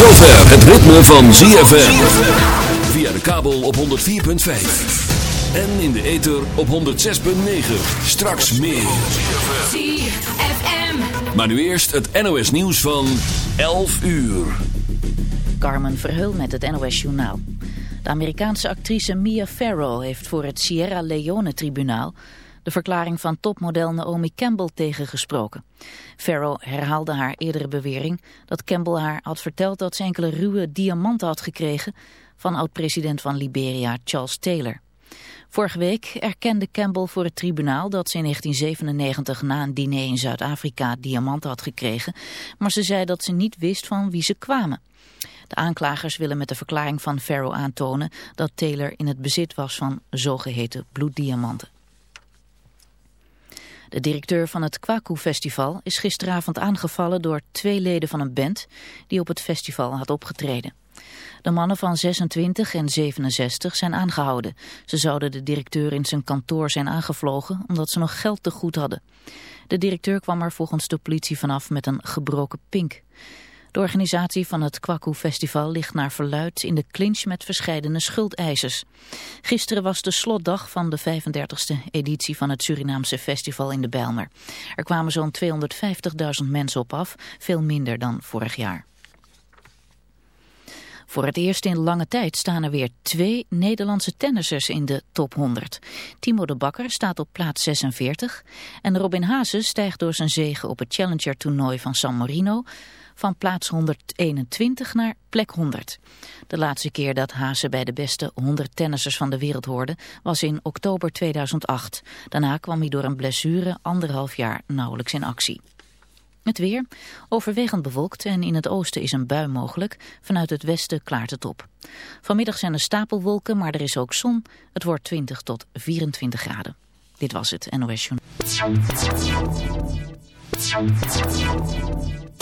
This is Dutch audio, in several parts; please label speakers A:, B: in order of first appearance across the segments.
A: zover het ritme van ZFM. Via de kabel op 104.5. En in de ether op 106.9. Straks meer.
B: ZFM.
A: Maar nu eerst het NOS nieuws van 11 uur.
C: Carmen Verheul met het NOS Journaal. De Amerikaanse actrice Mia Farrow heeft voor het Sierra Leone-tribunaal de verklaring van topmodel Naomi Campbell tegengesproken. Farrow herhaalde haar eerdere bewering dat Campbell haar had verteld dat ze enkele ruwe diamanten had gekregen van oud-president van Liberia Charles Taylor. Vorige week erkende Campbell voor het tribunaal dat ze in 1997 na een diner in Zuid-Afrika diamanten had gekregen, maar ze zei dat ze niet wist van wie ze kwamen. De aanklagers willen met de verklaring van Farrow aantonen dat Taylor in het bezit was van zogeheten bloeddiamanten. De directeur van het Kwaku Festival is gisteravond aangevallen door twee leden van een band die op het festival had opgetreden. De mannen van 26 en 67 zijn aangehouden. Ze zouden de directeur in zijn kantoor zijn aangevlogen omdat ze nog geld te goed hadden. De directeur kwam er volgens de politie vanaf met een gebroken pink. De organisatie van het Kwaku Festival ligt naar verluid in de clinch met verscheidene schuldeisers. Gisteren was de slotdag van de 35e editie van het Surinaamse festival in de Bijlmer. Er kwamen zo'n 250.000 mensen op af, veel minder dan vorig jaar. Voor het eerst in lange tijd staan er weer twee Nederlandse tennissers in de top 100. Timo de Bakker staat op plaats 46 en Robin Haase stijgt door zijn zege op het Challenger toernooi van San Marino van plaats 121 naar plek 100. De laatste keer dat Haase bij de beste 100 tennissers van de wereld hoorde was in oktober 2008. Daarna kwam hij door een blessure anderhalf jaar nauwelijks in actie. Het weer, overwegend bewolkt en in het oosten is een bui mogelijk. Vanuit het westen klaart het op. Vanmiddag zijn er stapelwolken, maar er is ook zon. Het wordt 20 tot 24 graden. Dit was het NOS Journal.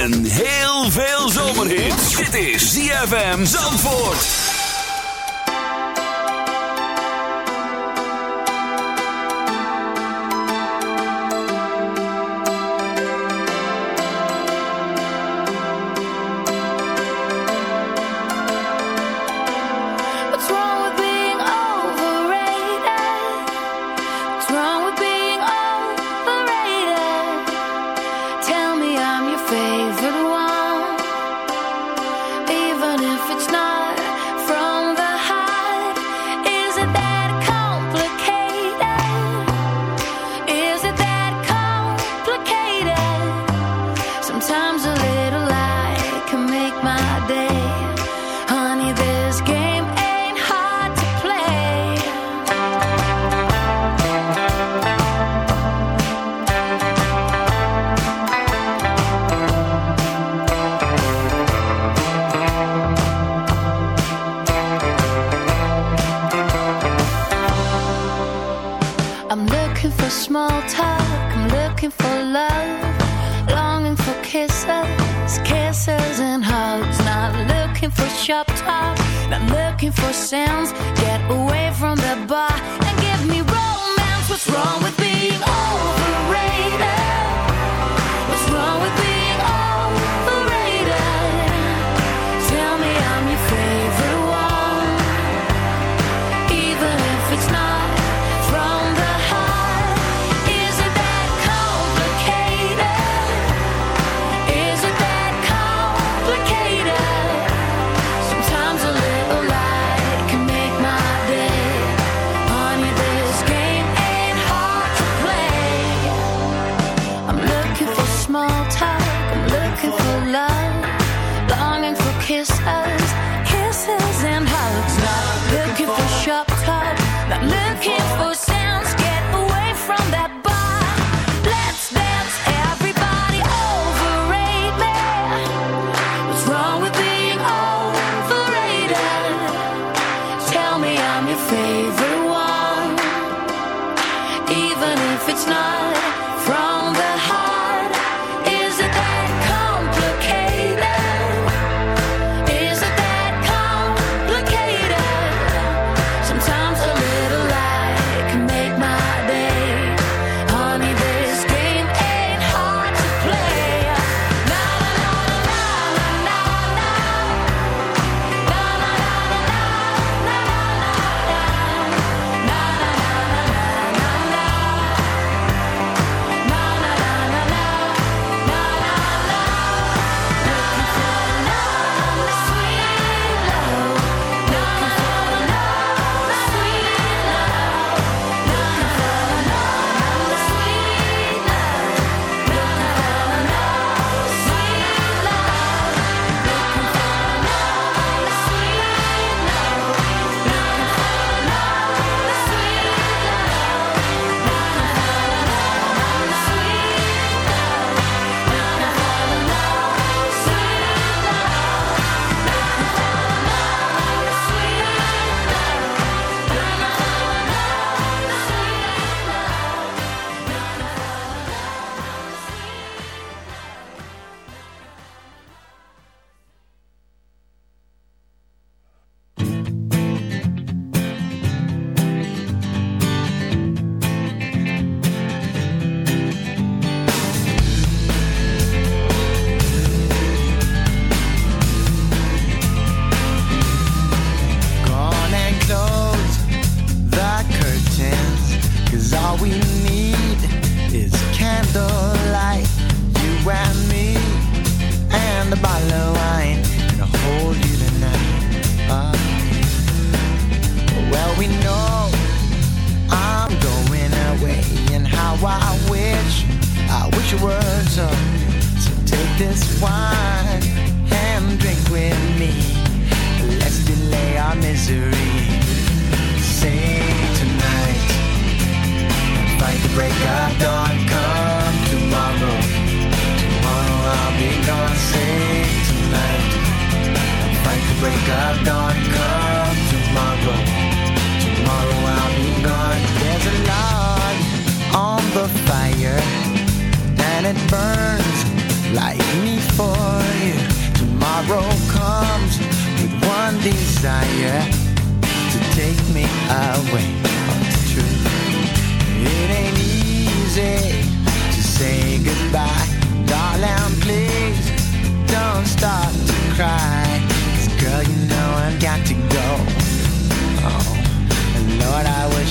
B: En heel veel zomerhit. Dit is ZFM Zandvoort.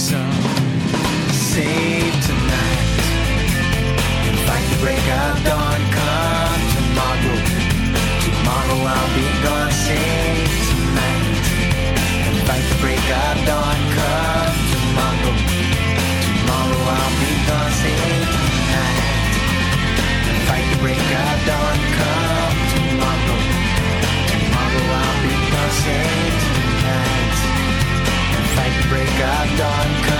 D: So. Save tonight. Fight the break of dawn. Come tomorrow. Tomorrow I'll be gone. Save tonight. And fight the break of dawn. Come tomorrow. Tomorrow I'll be gone. Save fight the break of dawn. Come tomorrow, tomorrow I'll be gone. Save break of dawn.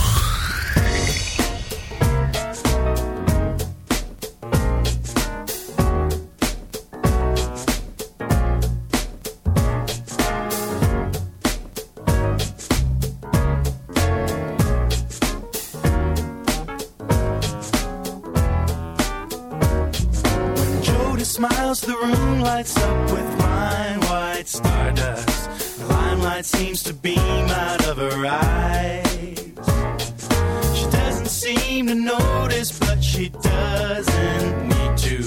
E: white stardust. The limelight seems to beam out of her eyes. She doesn't seem to notice, but she doesn't need to.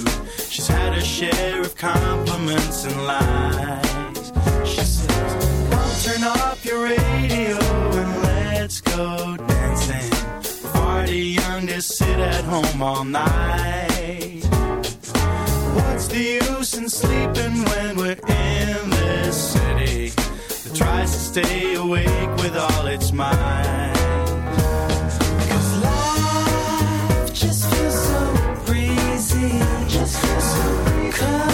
E: She's had her share of
F: compliments and lies. She says, "Well, turn off your radio and let's go dancing. Party young to sit at home all night. What's the use in sleeping when we're in this city that tries to stay awake with all its might? Life just feels so breezy, just feels so cold.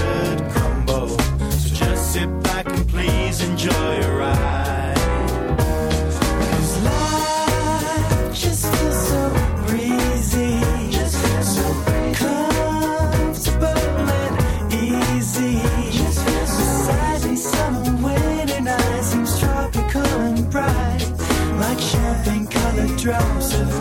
F: please enjoy your
G: ride. Life just feels so breezy. Just feels so breezy. Easy. Just feels so summer, winter tropical and bright. Like champagne colored drops of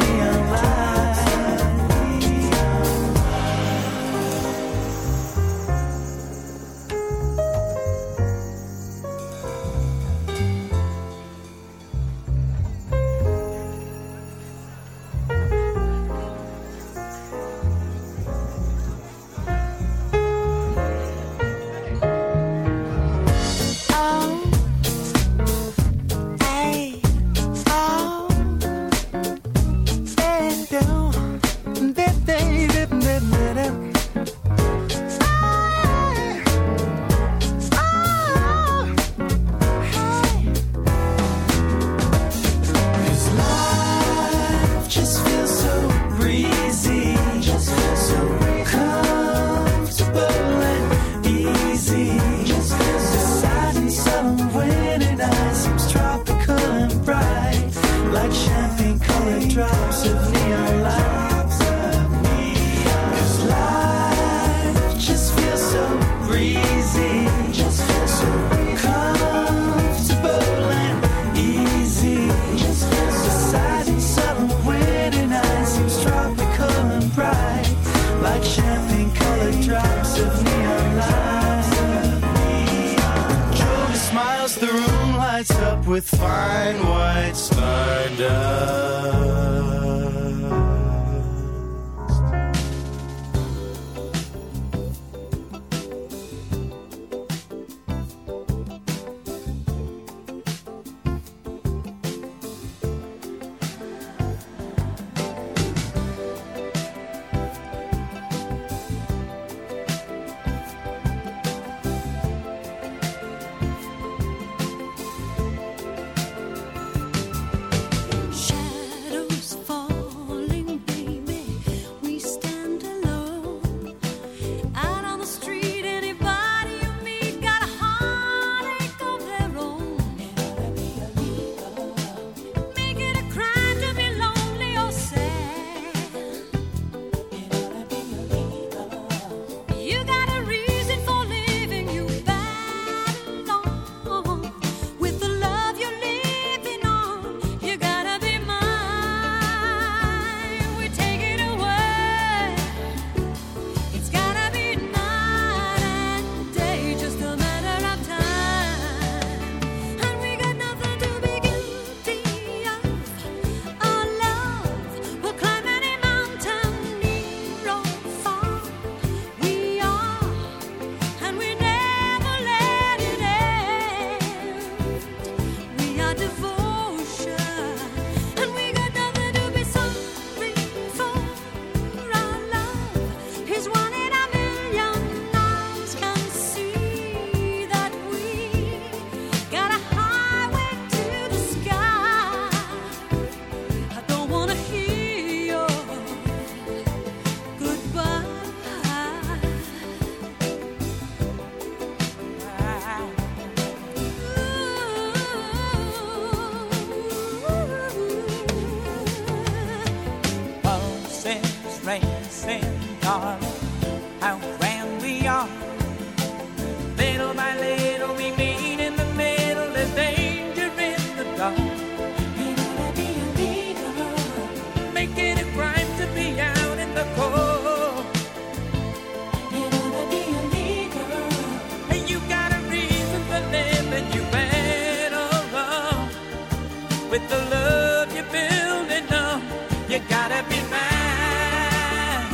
G: with the love you're building up. You gotta be mine.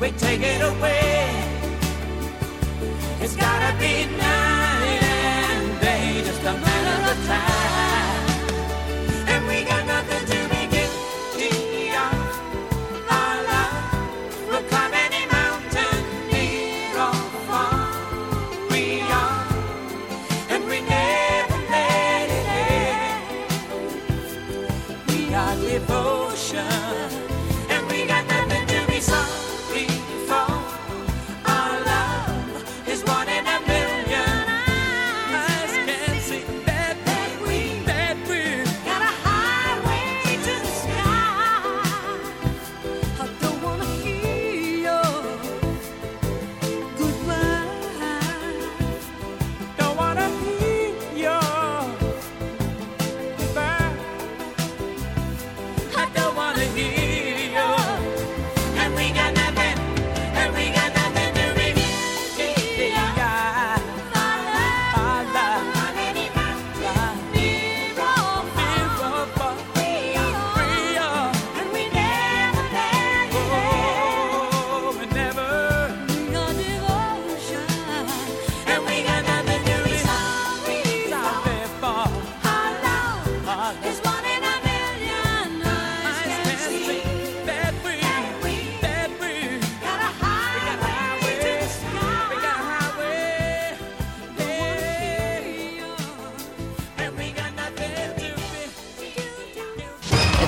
G: We take it away. It's gotta be now.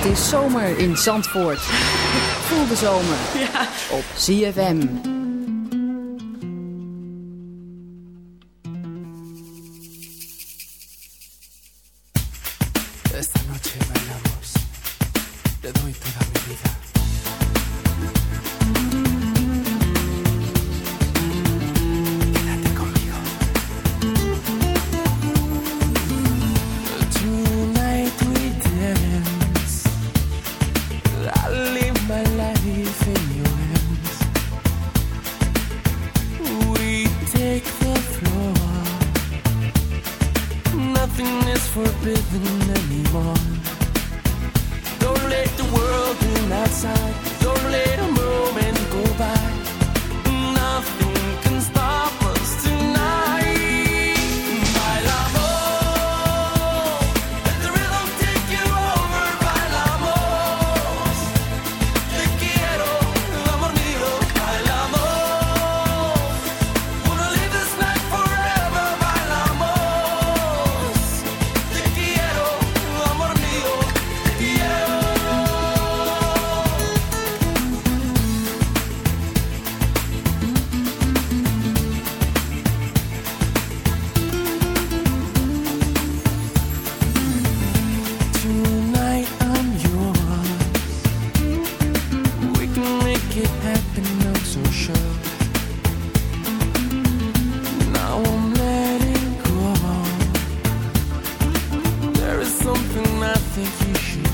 H: Het is zomer in Zandvoort. Voel de zomer
I: ja. op CFM. think you should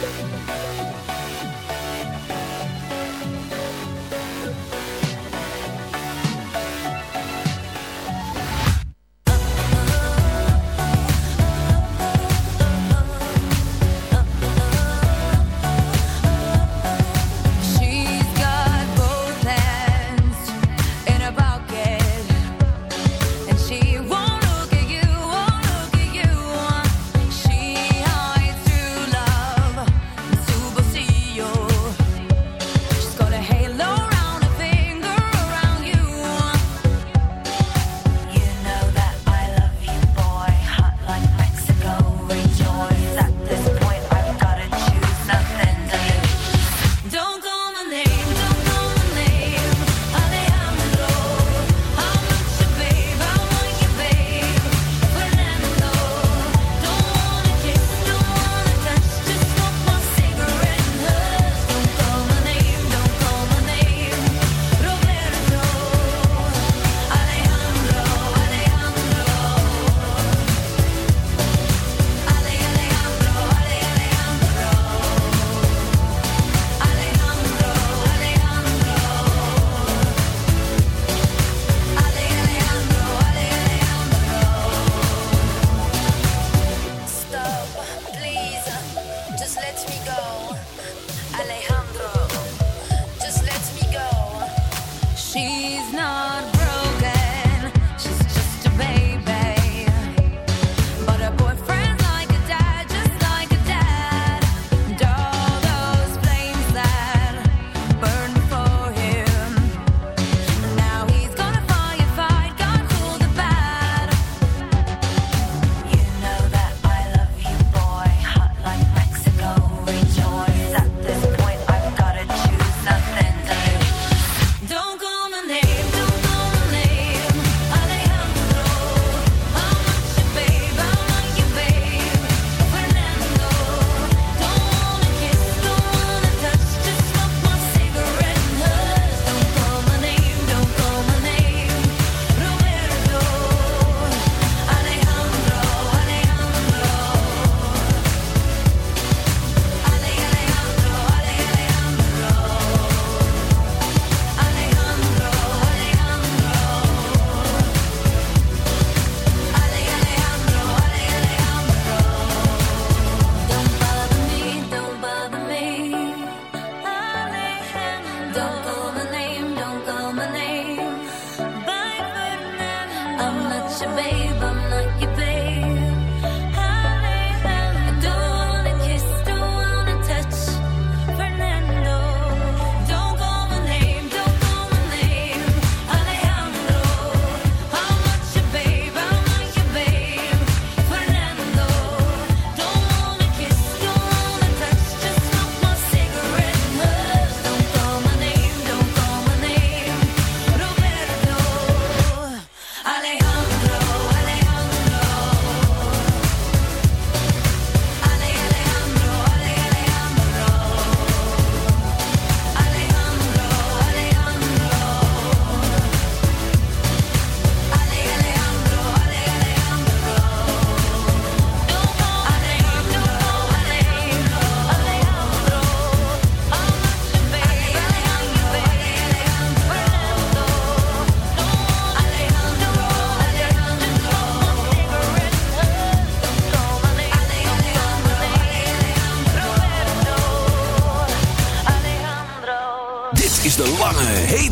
J: she's not.